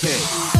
Okay.